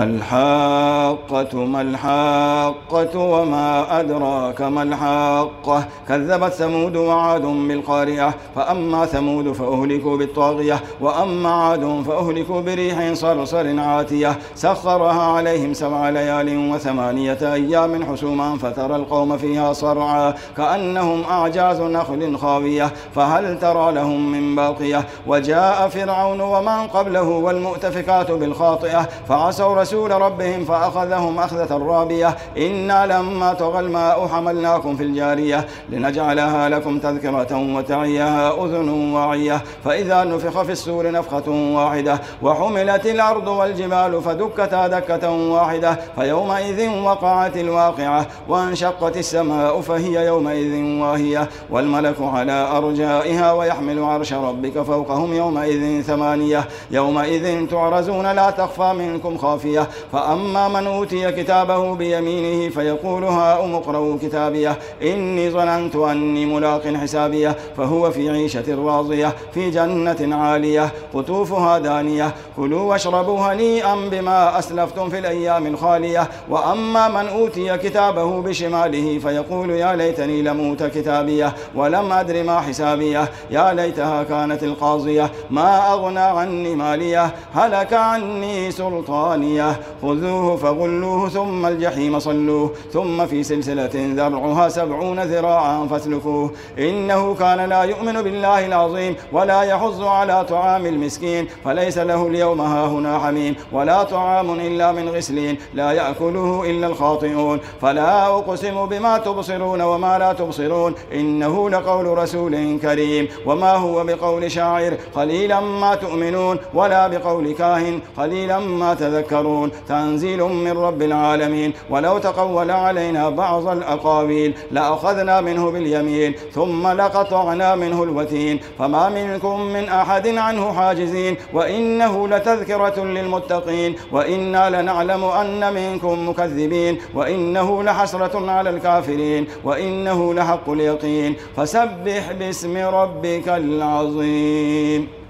الحاقة ما الحاقة وما أدراك ما الحاقة. كذبت ثمود وعاد بالقارعة فأما ثمود فأهلكوا بالطاغية وأما عاد فأهلكوا بريح صرصر عاتية. سخرها عليهم سبع ليال وثمانية أيام حسوما فترى القوم فيها صرعا كأنهم أعجاز نخل خاوية. فهل ترى لهم من باقية؟ وجاء فرعون ومن قبله والمؤتفكات بالخاطئة فعسوا رسول ربهم فأخذهم أخذة رابية. إنا لما طغى الماء حملناكم في الجارية لنجعلها لكم تذكرة وتعيها أذن واعية. فإذا نفخ في السور نفخة واحدة. وحملت الأرض والجبال فدكتا دكة واحدة. فيومئذ وقعت الواقعة. وانشقت السماء فهي يومئذ واهية. والملك على أرجائها ويحمل عرش ربك فوقهم يومئذ ثمانية. يومئذ تعرزون لا تخفى منكم خافية. الجاثية فأما من أوتي كتابه بيمينه فيقول هاؤم اقرءوا كتابية إني ظننت أني ملاق حسابية فهو في عيشة راضية في جنة عالية قطوفها دانية كلوا واشربوا هنيئا بما أسلفتم في الأيام الخالية. وأما من أوتي كتابه بشماله فيقول يا ليتني لموت كتابية ولم أدر ما حسابية. يا ليتها كانت القاضية ما أغنى عني مالية هلك عني سلطانية. خذوه فغلوه ثم الجحيم صلوه. ثم في سلسلة ذرعها سبعون ذراعا فاسلكوه. إنه كان لا يؤمن بالله العظيم ولا يحض على طعام المسكين. فليس له اليوم هاهنا حميم ولا طعام إلا من غسلين. لا يأكله إلا الخاطئون. فلا أقسم بما تبصرون وما لا تبصرون. إنه لقول رسول كريم. وما هو بقول شاعر. قليلا ما تؤمنون ولا بقول كاهن. قليلا ما تذكرون. يعلمون. تنزيل من رب العالمين. ولو تقول علينا بعض الأقاويل لأخذنا منه باليمين ثم لقطعنا منه الوتين. فما منكم من أحد عنه حاجزين. وإنه لتذكرة للمتقين. وإنا لنعلم أن منكم مكذبين. وإنه لحسرة على الكافرين. وإنه لحق اليقين. فسبح باسم ربك العظيم.